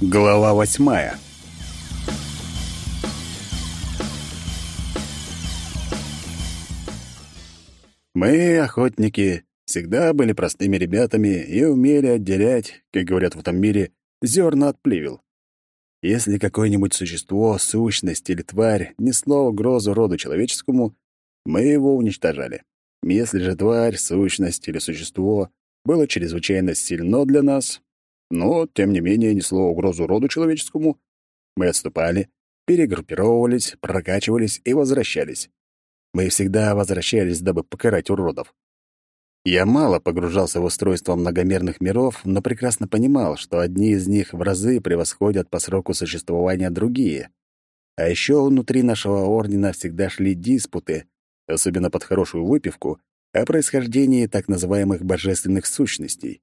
Глава восьмая. Мы, охотники, всегда были простыми ребятами и умели отделять, как говорят в этом мире, зерна от плевел. Если какое-нибудь существо, сущность или тварь несло угрозу роду человеческому, мы его уничтожали. Если же тварь, сущность или существо было чрезвычайно сильно для нас, но, тем не менее, несло угрозу роду человеческому. Мы отступали, перегруппировывались, прокачивались и возвращались. Мы всегда возвращались, дабы покарать уродов. Я мало погружался в устройство многомерных миров, но прекрасно понимал, что одни из них в разы превосходят по сроку существования другие. А еще внутри нашего ордена всегда шли диспуты, особенно под хорошую выпивку, о происхождении так называемых божественных сущностей.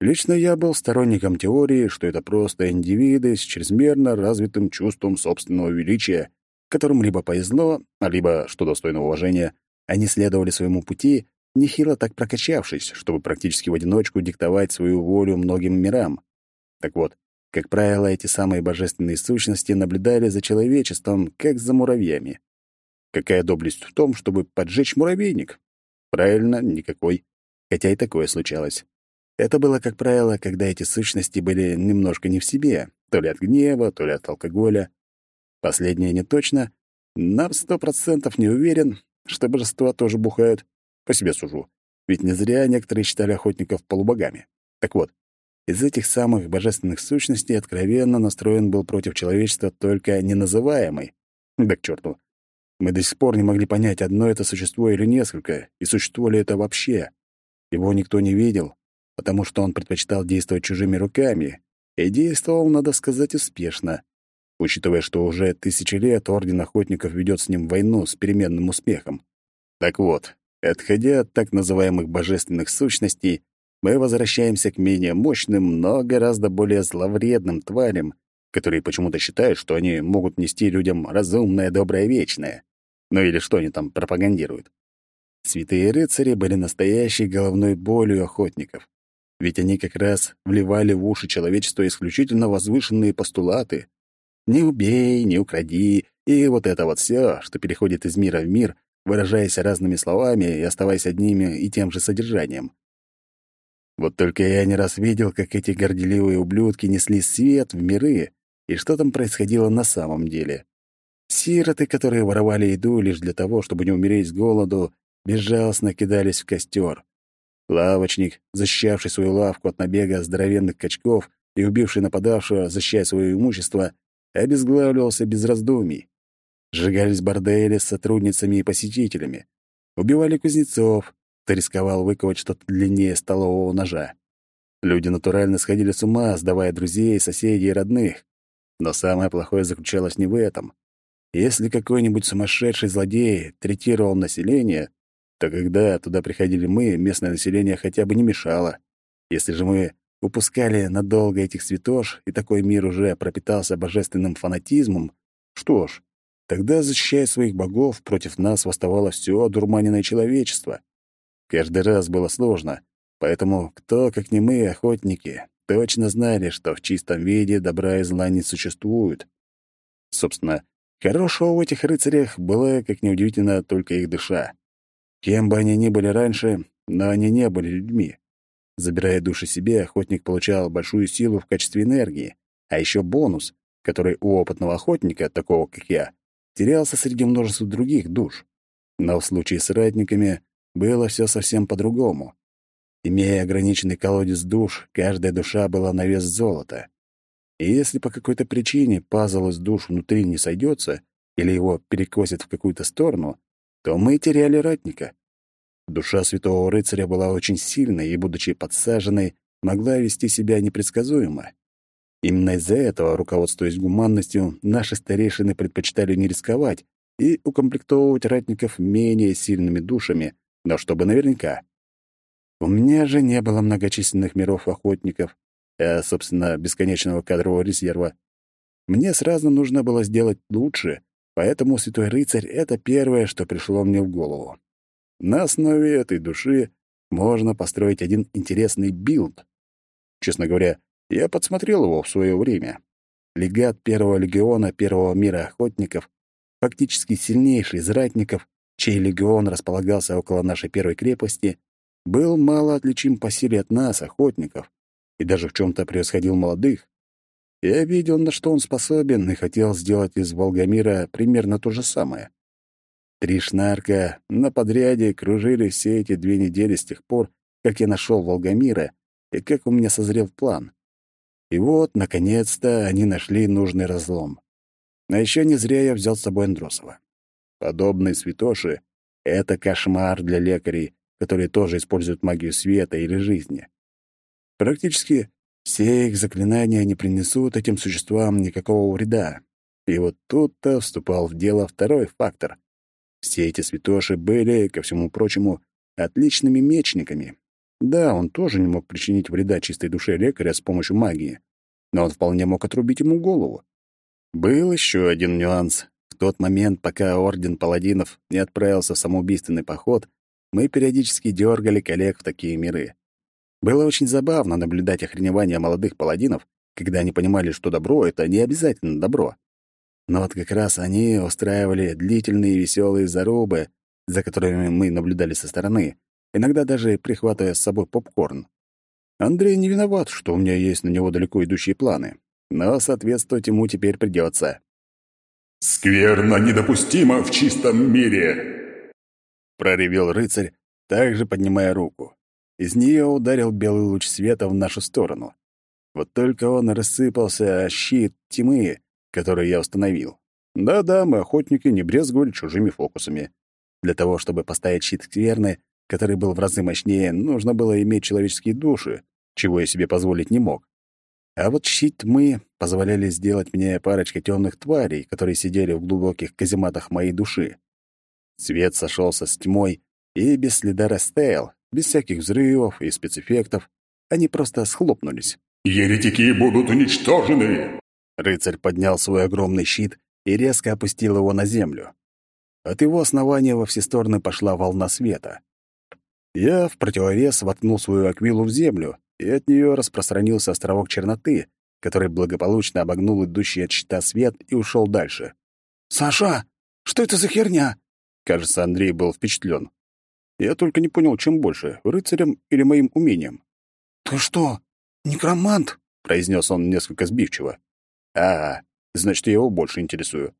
Лично я был сторонником теории, что это просто индивиды с чрезмерно развитым чувством собственного величия, которым либо повезло, а либо, что достойно уважения, они следовали своему пути, нехило так прокачавшись, чтобы практически в одиночку диктовать свою волю многим мирам. Так вот, как правило, эти самые божественные сущности наблюдали за человечеством, как за муравьями. Какая доблесть в том, чтобы поджечь муравейник? Правильно, никакой. Хотя и такое случалось. Это было, как правило, когда эти сущности были немножко не в себе, то ли от гнева, то ли от алкоголя. Последнее не точно. На сто процентов не уверен, что божества тоже бухают. По себе сужу. Ведь не зря некоторые считали охотников полубогами. Так вот, из этих самых божественных сущностей откровенно настроен был против человечества только неназываемый. Да к черту. Мы до сих пор не могли понять, одно это существо или несколько, и существо ли это вообще. Его никто не видел, потому что он предпочитал действовать чужими руками, и действовал, надо сказать, успешно, учитывая, что уже тысячи лет Орден Охотников ведет с ним войну с переменным успехом. Так вот, отходя от так называемых божественных сущностей, мы возвращаемся к менее мощным, но гораздо более зловредным тварям, которые почему-то считают, что они могут нести людям разумное, доброе, вечное. Ну или что они там пропагандируют. Святые рыцари были настоящей головной болью охотников. Ведь они как раз вливали в уши человечества исключительно возвышенные постулаты. «Не убей, не укради» и вот это вот все, что переходит из мира в мир, выражаясь разными словами и оставаясь одними и тем же содержанием. Вот только я не раз видел, как эти горделивые ублюдки несли свет в миры, и что там происходило на самом деле. Сироты, которые воровали еду лишь для того, чтобы не умереть с голоду, безжалостно кидались в костер. Лавочник, защищавший свою лавку от набега здоровенных качков и убивший нападавшего, защищая свое имущество, обезглавливался без раздумий. Сжигались бордели с сотрудницами и посетителями. Убивали кузнецов, кто рисковал выковать что-то длиннее столового ножа. Люди натурально сходили с ума, сдавая друзей, соседей и родных. Но самое плохое заключалось не в этом. Если какой-нибудь сумасшедший злодей третировал население, то когда туда приходили мы, местное население хотя бы не мешало. Если же мы упускали надолго этих святош, и такой мир уже пропитался божественным фанатизмом, что ж, тогда, защищая своих богов, против нас восставало все одурманенное человечество. Каждый раз было сложно, поэтому кто, как не мы, охотники, точно знали, что в чистом виде добра и зла не существует. Собственно, хорошего в этих рыцарях была, как неудивительно, только их душа. Кем бы они ни были раньше, но они не были людьми. Забирая души себе, охотник получал большую силу в качестве энергии, а еще бонус, который у опытного охотника, такого как я, терялся среди множества других душ. Но в случае с ратниками было все совсем по-другому. Имея ограниченный колодец душ, каждая душа была на вес золота. И если по какой-то причине пазл из душ внутри не сойдется или его перекосит в какую-то сторону, то мы теряли ратника. Душа святого рыцаря была очень сильной и, будучи подсаженной, могла вести себя непредсказуемо. Именно из-за этого, руководствуясь гуманностью, наши старейшины предпочитали не рисковать и укомплектовывать ратников менее сильными душами, но чтобы наверняка. У меня же не было многочисленных миров охотников, а, собственно, бесконечного кадрового резерва. Мне сразу нужно было сделать лучше, Поэтому святой рыцарь — это первое, что пришло мне в голову. На основе этой души можно построить один интересный build. Честно говоря, Я подсмотрел его в свое время. Легат первого легиона первого мира охотников, фактически сильнейший из ратников, чей легион располагался около нашей первой крепости, был мало отличим по силе от нас, охотников, и даже в чем то превосходил молодых. Я видел, на что он способен, и хотел сделать из Волгомира примерно то же самое. Три шнарка на подряде кружили все эти две недели с тех пор, как я нашел Волгомира и как у меня созрел план. И вот, наконец-то, они нашли нужный разлом. А еще не зря я взял с собой Андросова. Подобные святоши — это кошмар для лекарей, которые тоже используют магию света или жизни. Практически все их заклинания не принесут этим существам никакого вреда. И вот тут-то вступал в дело второй фактор. Все эти святоши были, ко всему прочему, отличными мечниками. Да, он тоже не мог причинить вреда чистой душе лекаря с помощью магии, но он вполне мог отрубить ему голову. Был еще один нюанс. В тот момент, пока Орден Паладинов не отправился в самоубийственный поход, мы периодически дергали коллег в такие миры. Было очень забавно наблюдать охреневание молодых паладинов, когда они понимали, что добро — это не обязательно добро. Но вот как раз они устраивали длительные веселые зарубы, за которыми мы наблюдали со стороны, иногда даже прихватывая с собой попкорн. Андрей не виноват, что у меня есть на него далеко идущие планы, но соответствовать ему теперь придется. «Скверно недопустимо в чистом мире!» — проревел рыцарь, также поднимая руку. Из нее ударил белый луч света в нашу сторону. Вот только он рассыпался о щит тьмы, который я установил. Да-да, мы, охотники, не брезговали чужими фокусами. Для того, чтобы поставить щит скверны, который был в разы мощнее, нужно было иметь человеческие души, чего я себе позволить не мог. А вот щит тьмы позволяли сделать мне парочка темных тварей, которые сидели в глубоких казематах моей души. Свет сошелся с тьмой и без следа растаял, без всяких взрывов и спецэффектов. Они просто схлопнулись. «Еретики будут уничтожены!» Рыцарь поднял свой огромный щит и резко опустил его на землю. От его основания во все стороны пошла волна света. Я в противовес воткнул свою аквилу в землю, и от нее распространился островок черноты, который благополучно обогнул идущий от щита свет и ушел дальше. «Саша, что это за херня?» Кажется, Андрей был впечатлен. Я только не понял, чем больше — рыцарем или моим умением. «Ты что, некромант?» — произнес он несколько сбивчиво. «А, значит, я его больше интересую».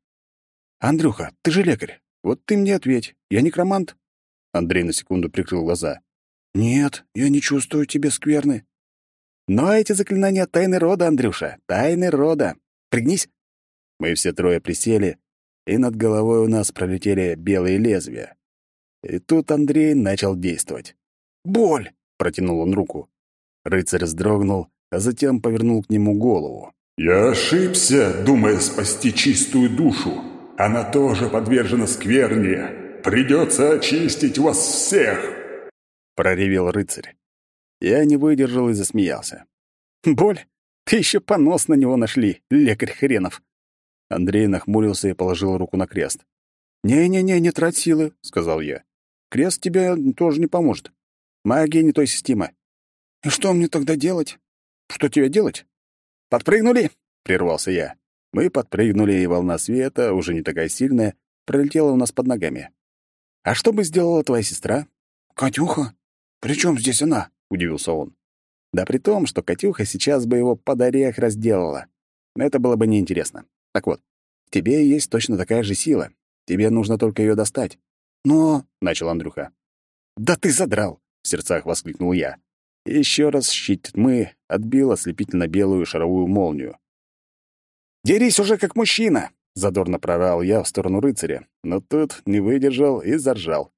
«Андрюха, ты же лекарь. Вот ты мне ответь. Я некромант?» Андрей на секунду прикрыл глаза. «Нет, я не чувствую тебе скверны». «Но эти заклинания тайны рода, Андрюша, тайны рода. Пригнись». Мы все трое присели, и над головой у нас пролетели белые лезвия. И тут Андрей начал действовать. «Боль!» — протянул он руку. Рыцарь вздрогнул, а затем повернул к нему голову. «Я ошибся, думая спасти чистую душу. Она тоже подвержена скверне. Придется очистить вас всех!» Проревел рыцарь. Я не выдержал и засмеялся. «Боль? Ты еще понос на него нашли, лекарь хренов!» Андрей нахмурился и положил руку на крест. «Не-не-не, не трать силы», — сказал я. Крест тебе тоже не поможет. Магия не той системы. И что мне тогда делать? Что тебе делать? Подпрыгнули, прервался я. Мы подпрыгнули, и волна света, уже не такая сильная, пролетела у нас под ногами. А что бы сделала твоя сестра? Катюха? При чем здесь она? удивился он. Да при том, что Катюха сейчас бы его под орех разделала. Но это было бы неинтересно. Так вот, тебе есть точно такая же сила. Тебе нужно только ее достать. «Но...» — начал Андрюха. «Да ты задрал!» — в сердцах воскликнул я. Еще раз щит тьмы отбил ослепительно-белую шаровую молнию. «Дерись уже как мужчина!» — задорно прорал я в сторону рыцаря, но тут не выдержал и заржал.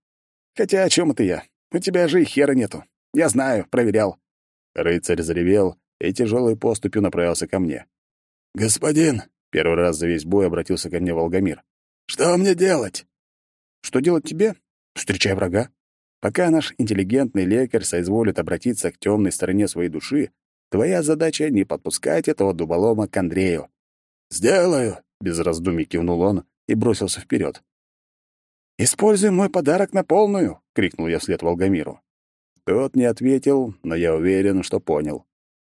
«Хотя о чем это я? У тебя же и хера нету. Я знаю, проверял». Рыцарь заревел и тяжелой поступью направился ко мне. «Господин!» — первый раз за весь бой обратился ко мне Волгомир. «Что мне делать?» Что делать тебе? Встречай врага. Пока наш интеллигентный лекарь соизволит обратиться к темной стороне своей души, твоя задача — не подпускать этого дуболома к Андрею. «Сделаю!» — без раздумий кивнул он и бросился вперед. «Используй мой подарок на полную!» — крикнул я вслед Волгомиру. Тот не ответил, но я уверен, что понял.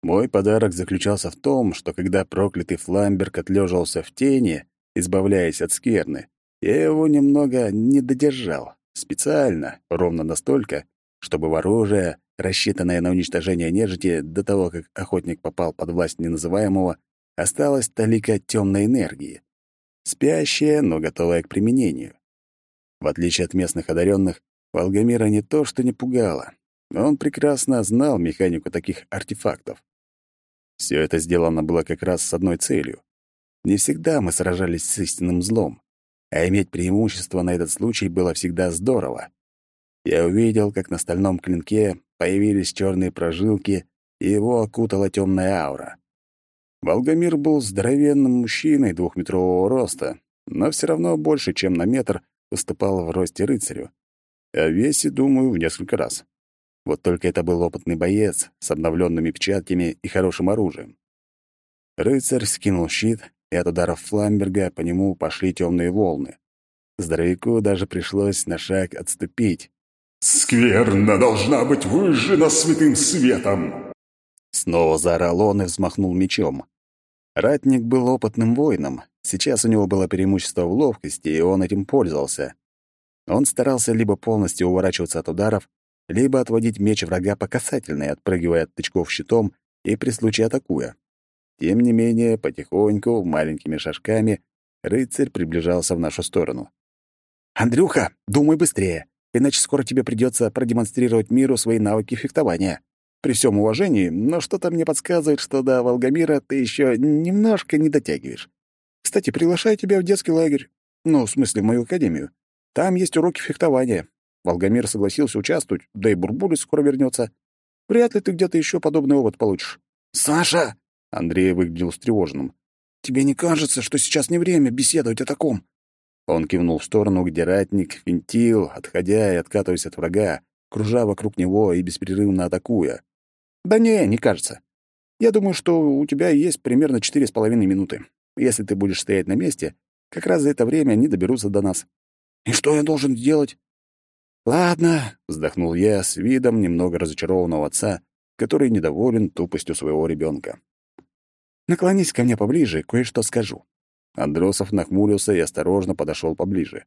Мой подарок заключался в том, что когда проклятый Фламберг отлеживался в тени, избавляясь от скверны, я его немного не додержал. Специально, ровно настолько, чтобы в оружие, рассчитанное на уничтожение нежити до того, как охотник попал под власть неназываемого, осталась талика темной энергии. Спящая, но готовая к применению. В отличие от местных одаренных, Волгомира не то что не пугало, он прекрасно знал механику таких артефактов. Все это сделано было как раз с одной целью. Не всегда мы сражались с истинным злом, а иметь преимущество на этот случай было всегда здорово. Я увидел, как на стальном клинке появились черные прожилки, и его окутала темная аура. Волгомир был здоровенным мужчиной двухметрового роста, но все равно больше, чем на метр, уступал в росте рыцарю. О весе, думаю, в несколько раз. Вот только это был опытный боец с обновленными печатками и хорошим оружием. Рыцарь скинул щит, и от ударов Фламберга по нему пошли темные волны. Здоровяку даже пришлось на шаг отступить. «Скверна должна быть выжжена святым светом!» Снова заорал он и взмахнул мечом. Ратник был опытным воином. Сейчас у него было преимущество в ловкости, и он этим пользовался. Он старался либо полностью уворачиваться от ударов, либо отводить меч врага по касательной, отпрыгивая от тычков щитом и при случае атакуя. Тем не менее, потихоньку, маленькими шажками, рыцарь приближался в нашу сторону. «Андрюха, думай быстрее, иначе скоро тебе придется продемонстрировать миру свои навыки фехтования», при всем уважении, но что-то мне подсказывает, что до Волгомира ты еще немножко не дотягиваешь. Кстати, приглашаю тебя в детский лагерь. Ну, в смысле, в мою академию. Там есть уроки фехтования. Волгомир согласился участвовать, да и Бурбулис скоро вернется. Вряд ли ты где-то еще подобный опыт получишь. «Саша!» — Андрей выглядел встревоженным. «Тебе не кажется, что сейчас не время беседовать о таком?» Он кивнул в сторону, где ратник винтил, отходя и откатываясь от врага, кружа вокруг него и беспрерывно атакуя. Да не, не кажется. Я думаю, что у тебя есть примерно четыре с половиной минуты. Если ты будешь стоять на месте, как раз за это время они доберутся до нас. И что я должен делать? Ладно, вздохнул я с видом немного разочарованного отца, который недоволен тупостью своего ребенка. Наклонись ко мне поближе, кое-что скажу. Андросов нахмурился и осторожно подошел поближе.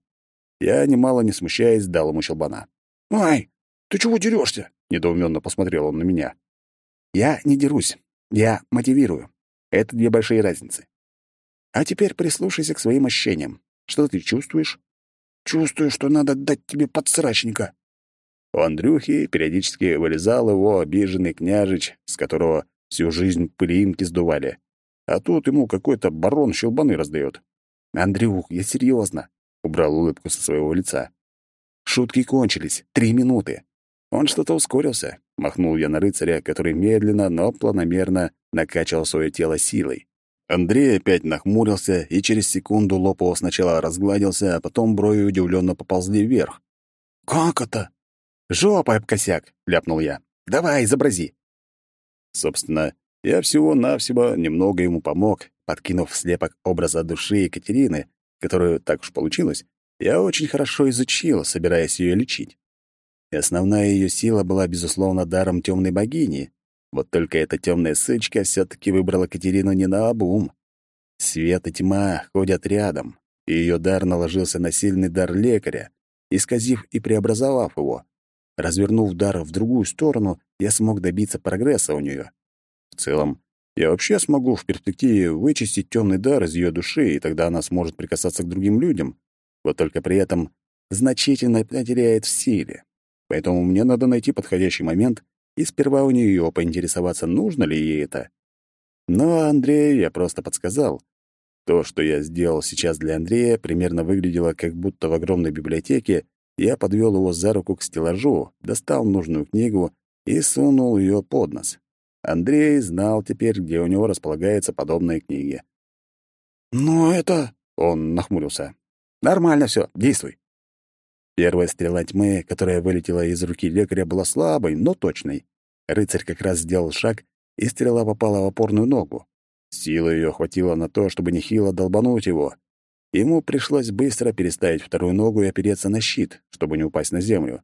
Я, немало не смущаясь, дал ему щелбана. «Ай, ты чего дерешься? недоуменно посмотрел он на меня. Я не дерусь, я мотивирую. Это две большие разницы. А теперь прислушайся к своим ощущениям. Что ты чувствуешь? Чувствую, что надо дать тебе подсрачника. У Андрюхи периодически вылезал его обиженный княжич, с которого всю жизнь пылинки сдували. А тут ему какой-то барон щелбаны раздает. «Андрюх, я серьезно, убрал улыбку со своего лица. Шутки кончились. Три минуты. Он что-то ускорился. Махнул я на рыцаря, который медленно, но планомерно накачивал свое тело силой. Андрей опять нахмурился, и через секунду лоб его сначала разгладился, а потом брови удивленно поползли вверх. «Как это?» «Жопа об косяк!» — ляпнул я. «Давай, изобрази!» Собственно, я всего-навсего немного ему помог, подкинув слепок образа души Екатерины, которую, так уж получилось, я очень хорошо изучил, собираясь ее лечить и основная ее сила была, безусловно, даром темной богини. Вот только эта темная сычка все таки выбрала Катерину не на обум. Свет и тьма ходят рядом, и ее дар наложился на сильный дар лекаря, исказив и преобразовав его. Развернув дар в другую сторону, я смог добиться прогресса у нее. В целом, я вообще смогу в перспективе вычистить темный дар из ее души, и тогда она сможет прикасаться к другим людям. Вот только при этом значительно потеряет в силе. Поэтому мне надо найти подходящий момент и сперва у нее поинтересоваться, нужно ли ей это. Но Андрею я просто подсказал. То, что я сделал сейчас для Андрея, примерно выглядело, как будто в огромной библиотеке я подвел его за руку к стеллажу, достал нужную книгу и сунул ее под нос. Андрей знал теперь, где у него располагаются подобные книги. «Но это...» — он нахмурился. «Нормально все, действуй». Первая стрела тьмы, которая вылетела из руки лекаря, была слабой, но точной. Рыцарь как раз сделал шаг, и стрела попала в опорную ногу. Силы ее хватило на то, чтобы нехило долбануть его. Ему пришлось быстро переставить вторую ногу и опереться на щит, чтобы не упасть на землю.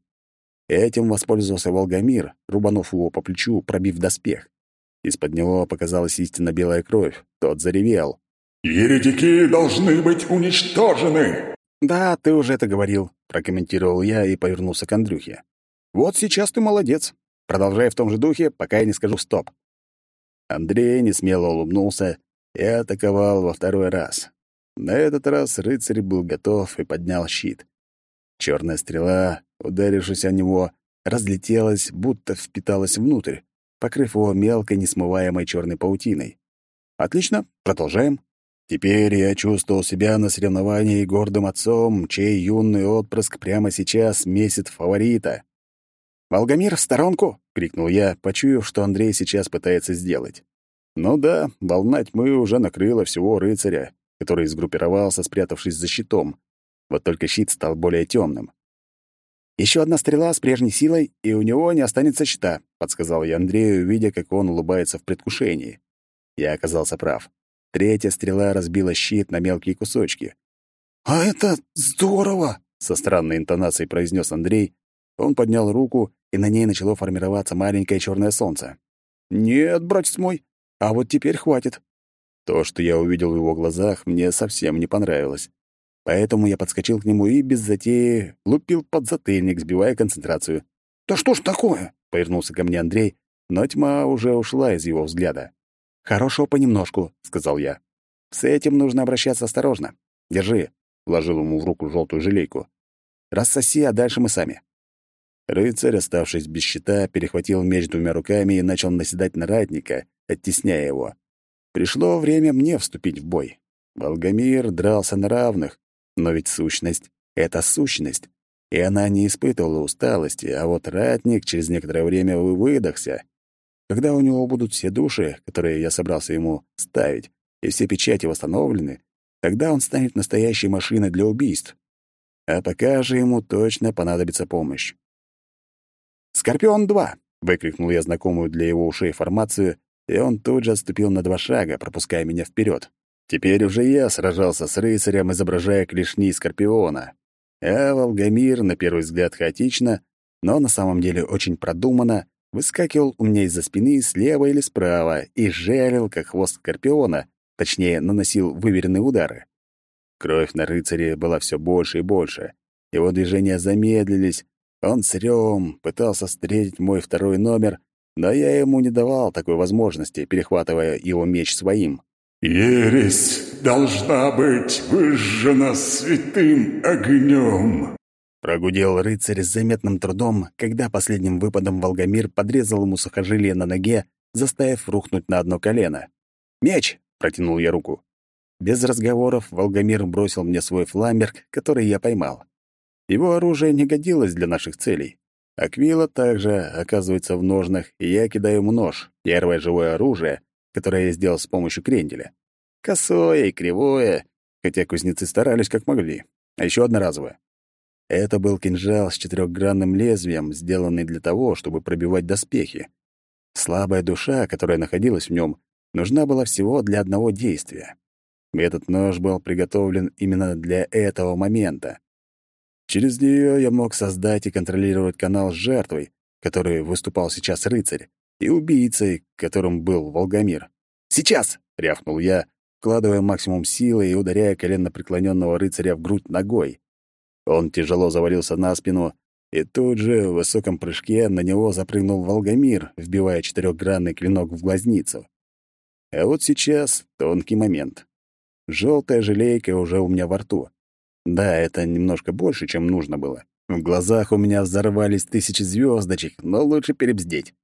Этим воспользовался Волгомир, рубанув его по плечу, пробив доспех. Из-под него показалась истинно белая кровь. Тот заревел. «Еретики должны быть уничтожены!» «Да, ты уже это говорил», — прокомментировал я и повернулся к Андрюхе. «Вот сейчас ты молодец. Продолжай в том же духе, пока я не скажу «стоп». Андрей несмело улыбнулся и атаковал во второй раз. На этот раз рыцарь был готов и поднял щит. Черная стрела, ударившись о него, разлетелась, будто впиталась внутрь, покрыв его мелкой несмываемой черной паутиной. «Отлично, продолжаем». Теперь я чувствовал себя на соревновании гордым отцом, чей юный отпрыск прямо сейчас месяц фаворита. «Волгомир, в сторонку!» — крикнул я, почуяв, что Андрей сейчас пытается сделать. Ну да, волна тьмы уже накрыла всего рыцаря, который сгруппировался, спрятавшись за щитом. Вот только щит стал более темным. Еще одна стрела с прежней силой, и у него не останется щита», — подсказал я Андрею, видя, как он улыбается в предвкушении. Я оказался прав. Третья стрела разбила щит на мелкие кусочки. «А это здорово!» — со странной интонацией произнес Андрей. Он поднял руку, и на ней начало формироваться маленькое черное солнце. «Нет, братец мой, а вот теперь хватит». То, что я увидел в его глазах, мне совсем не понравилось. Поэтому я подскочил к нему и без затеи лупил под затыльник, сбивая концентрацию. «Да что ж такое?» — повернулся ко мне Андрей, но тьма уже ушла из его взгляда. «Хорошего понемножку», — сказал я. «С этим нужно обращаться осторожно. Держи», — вложил ему в руку желтую желейку. «Рассоси, а дальше мы сами». Рыцарь, оставшись без щита, перехватил меч двумя руками и начал наседать на ратника, оттесняя его. Пришло время мне вступить в бой. Волгомир дрался на равных, но ведь сущность — это сущность, и она не испытывала усталости, а вот ратник через некоторое время выдохся. Когда у него будут все души, которые я собрался ему ставить, и все печати восстановлены, тогда он станет настоящей машиной для убийств. А пока же ему точно понадобится помощь. «Скорпион-2!» — выкрикнул я знакомую для его ушей формацию, и он тут же отступил на два шага, пропуская меня вперед. Теперь уже я сражался с рыцарем, изображая клешни Скорпиона. А Волгомир, на первый взгляд хаотично, но на самом деле очень продуманно, выскакивал у меня из-за спины слева или справа и жалил, как хвост скорпиона, точнее, наносил выверенные удары. Кровь на рыцаре была все больше и больше. Его движения замедлились, он с рёвом пытался встретить мой второй номер, но я ему не давал такой возможности, перехватывая его меч своим. «Ересь должна быть выжжена святым огнем!» Прогудел рыцарь с заметным трудом, когда последним выпадом Волгомир подрезал ему сухожилие на ноге, заставив рухнуть на одно колено. «Меч!» — протянул я руку. Без разговоров Волгомир бросил мне свой фламберг, который я поймал. Его оружие не годилось для наших целей. Аквила также оказывается в ножнах, и я кидаю ему нож, первое живое оружие, которое я сделал с помощью кренделя. Косое и кривое, хотя кузнецы старались как могли. А еще одноразовое. Это был кинжал с четырехгранным лезвием, сделанный для того, чтобы пробивать доспехи. Слабая душа, которая находилась в нем, нужна была всего для одного действия. Этот нож был приготовлен именно для этого момента. Через нее я мог создать и контролировать канал с жертвой, который выступал сейчас рыцарь, и убийцей, которым был Волгомир. «Сейчас!» — рявкнул я, вкладывая максимум силы и ударяя коленно преклоненного рыцаря в грудь ногой. Он тяжело завалился на спину, и тут же в высоком прыжке на него запрыгнул Волгомир, вбивая четырехгранный клинок в глазницу. А вот сейчас тонкий момент. Желтая желейка уже у меня во рту. Да, это немножко больше, чем нужно было. В глазах у меня взорвались тысячи звездочек, но лучше перебздеть.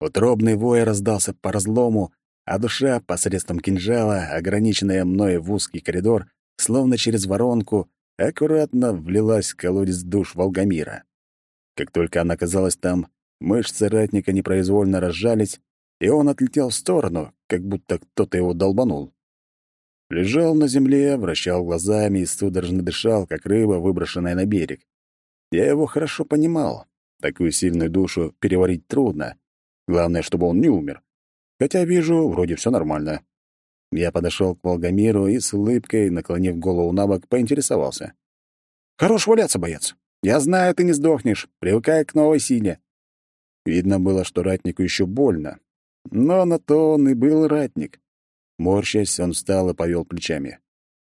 Утробный вой раздался по разлому, а душа посредством кинжала, ограниченная мной в узкий коридор, словно через воронку, аккуратно влилась в колодец душ Волгомира. Как только она оказалась там, мышцы ратника непроизвольно разжались, и он отлетел в сторону, как будто кто-то его долбанул. Лежал на земле, вращал глазами и судорожно дышал, как рыба, выброшенная на берег. Я его хорошо понимал. Такую сильную душу переварить трудно. Главное, чтобы он не умер. Хотя вижу, вроде все нормально. Я подошел к Волгомиру и с улыбкой, наклонив голову на бок, поинтересовался. «Хорош валяться, боец. Я знаю, ты не сдохнешь. Привыкай к новой силе». Видно было, что ратнику еще больно. Но на то он и был ратник. Морщась, он встал и повел плечами.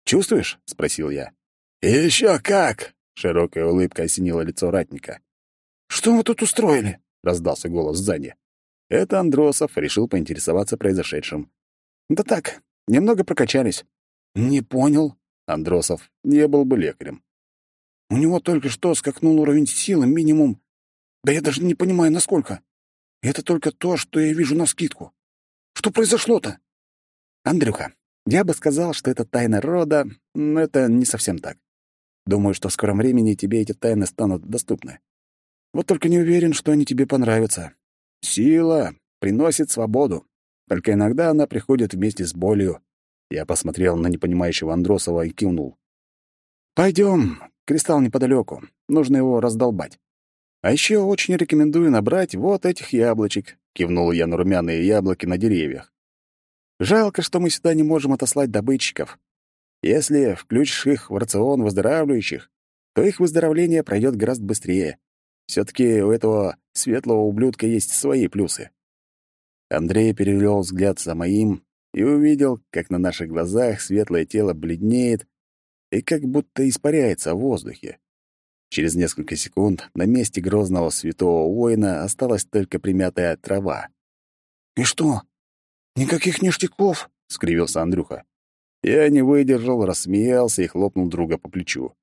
«Чувствуешь?» — спросил я. «Еще как!» — широкая улыбка осенила лицо ратника. «Что вы тут устроили?» — раздался голос сзади. Это Андросов решил поинтересоваться произошедшим. «Да так, немного прокачались». «Не понял». Андросов не был бы лекарем. «У него только что скакнул уровень силы минимум. Да я даже не понимаю, насколько. Это только то, что я вижу навскидку. Что произошло-то?» «Андрюха, я бы сказал, что это тайна рода, но это не совсем так. Думаю, что в скором времени тебе эти тайны станут доступны. Вот только не уверен, что они тебе понравятся. Сила приносит свободу, только иногда она приходит вместе с болью. Я посмотрел на непонимающего Андросова и кивнул. Пойдем, кристалл неподалеку, нужно его раздолбать. А еще очень рекомендую набрать вот этих яблочек, кивнул я на румяные яблоки на деревьях. Жалко, что мы сюда не можем отослать добытчиков. Если включишь их в рацион выздоравливающих, то их выздоровление пройдет гораздо быстрее. все таки у этого светлого ублюдка есть свои плюсы. Андрей перевел взгляд за моим и увидел, как на наших глазах светлое тело бледнеет и как будто испаряется в воздухе. Через несколько секунд на месте грозного святого воина осталась только примятая трава. «И что, никаких ништяков?» — скривился Андрюха. Я не выдержал, рассмеялся и хлопнул друга по плечу.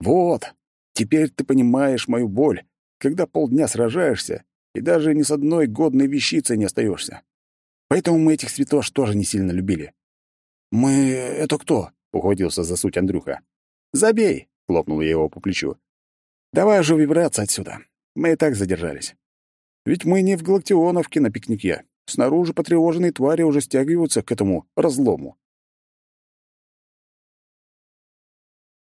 «Вот, теперь ты понимаешь мою боль, когда полдня сражаешься и даже ни с одной годной вещицей не остаешься. Поэтому мы этих цветов тоже не сильно любили. «Мы... это кто?» — уходился за суть Андрюха. «Забей!» — хлопнул я его по плечу. «Давай же выбираться отсюда. Мы и так задержались. Ведь мы не в Галактионовке на пикнике. Снаружи потревоженные твари уже стягиваются к этому разлому».